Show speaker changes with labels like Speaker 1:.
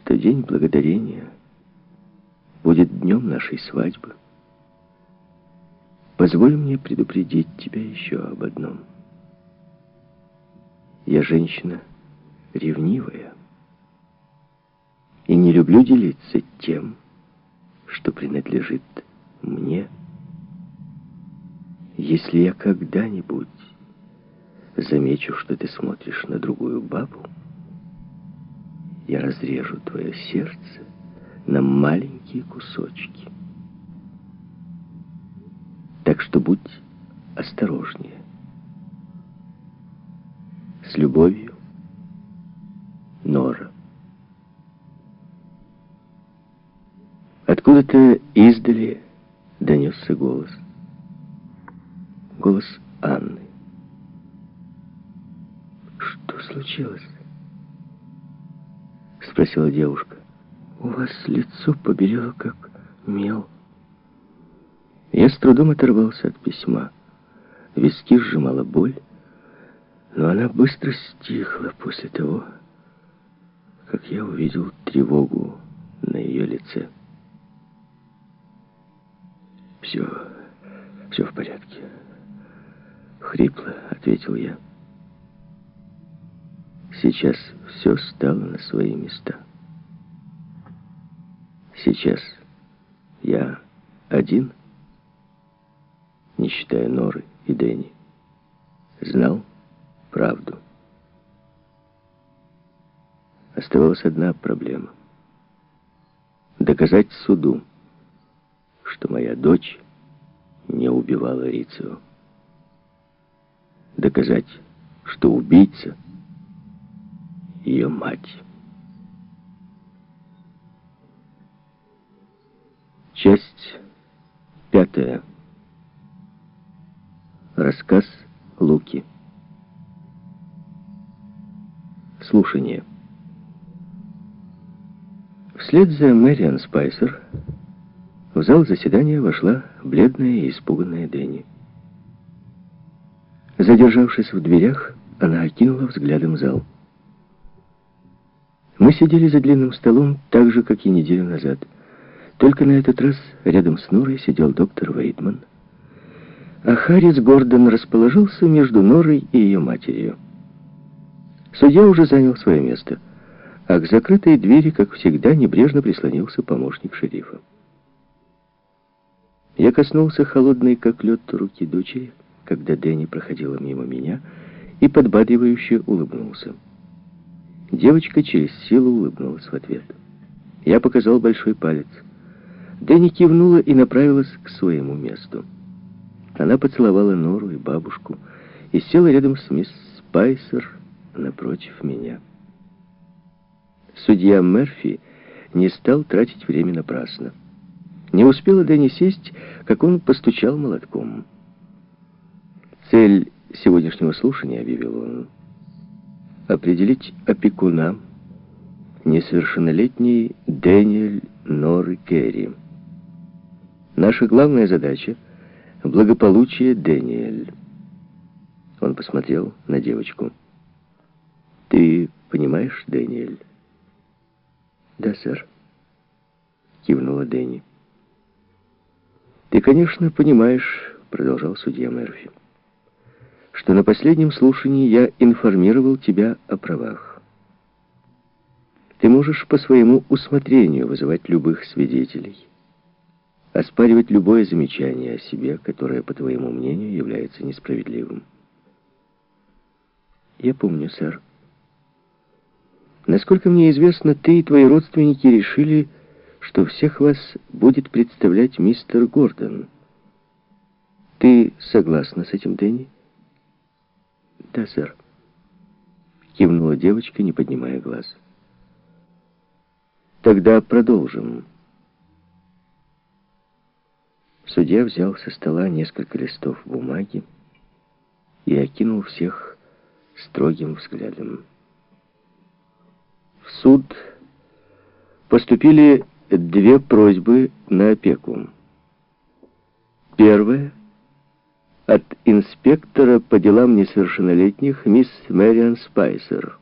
Speaker 1: что день благодарения будет днем нашей свадьбы, позволь мне предупредить тебя еще об одном. Я женщина ревнивая и не люблю делиться тем, что принадлежит мне. Если я когда-нибудь замечу, что ты смотришь на другую бабу, я разрежу твое сердце на маленькие кусочки. Так что будь осторожнее. С любовью, Нора. Откуда-то издали донесся голос. Голос Анны. «Что случилось?» Спросила девушка. «У вас лицо побелело, как мел». Я с трудом оторвался от письма. Виски сжимала боль, но она быстро стихла после того, как я увидел тревогу на ее лице. «Все, все в порядке», — хрипло ответил я. Сейчас все стало на свои места. Сейчас я один, не считая Норы и Дэнни, знал правду. Оставалась одна проблема. Доказать суду, что моя дочь не убивала Рицио. Доказать, что убийца — ее мать. Часть пятая. Рассказ Луки. Слушание. Вслед за Мэриан Спайсер в зал заседания вошла бледная и испуганная Дэнни. Задержавшись в дверях, она окинула взглядом зал. Мы сидели за длинным столом так же, как и неделю назад. Только на этот раз рядом с Норой сидел доктор Вейтман. А Харрис Гордон расположился между Норой и ее матерью. Судья уже занял свое место, а к закрытой двери, как всегда, небрежно прислонился помощник шерифа. Я коснулся холодной, как лед, руки дочери, когда Дэнни проходила мимо меня, и подбадривающе улыбнулся. Девочка через силу улыбнулась в ответ. Я показал большой палец. Дэнни кивнула и направилась к своему месту. Она поцеловала Нору и бабушку и села рядом с мисс Спайсер напротив меня. Судья Мерфи не стал тратить время напрасно. Не успела Дэнни сесть, как он постучал молотком. «Цель сегодняшнего слушания», — объявил он, — определить опекуна несовершеннолетний Дэниэль Норы Керри. Наша главная задача — благополучие Дэниэль. Он посмотрел на девочку. «Ты понимаешь, Дэниэль?» «Да, сэр», — кивнула Дэнни. «Ты, конечно, понимаешь», — продолжал судья Мерфи, что на последнем слушании я информировал тебя о правах. Ты можешь по своему усмотрению вызывать любых свидетелей, оспаривать любое замечание о себе, которое, по твоему мнению, является несправедливым. Я помню, сэр. Насколько мне известно, ты и твои родственники решили, что всех вас будет представлять мистер Гордон. Ты согласна с этим, Дэнни? «Да, сэр», — кивнула девочка, не поднимая глаз. «Тогда продолжим». Судья взял со стола несколько листов бумаги и окинул всех строгим взглядом. В суд поступили две просьбы на опеку. Первая — от инспектора по делам несовершеннолетних мисс Мэриан Спайсер.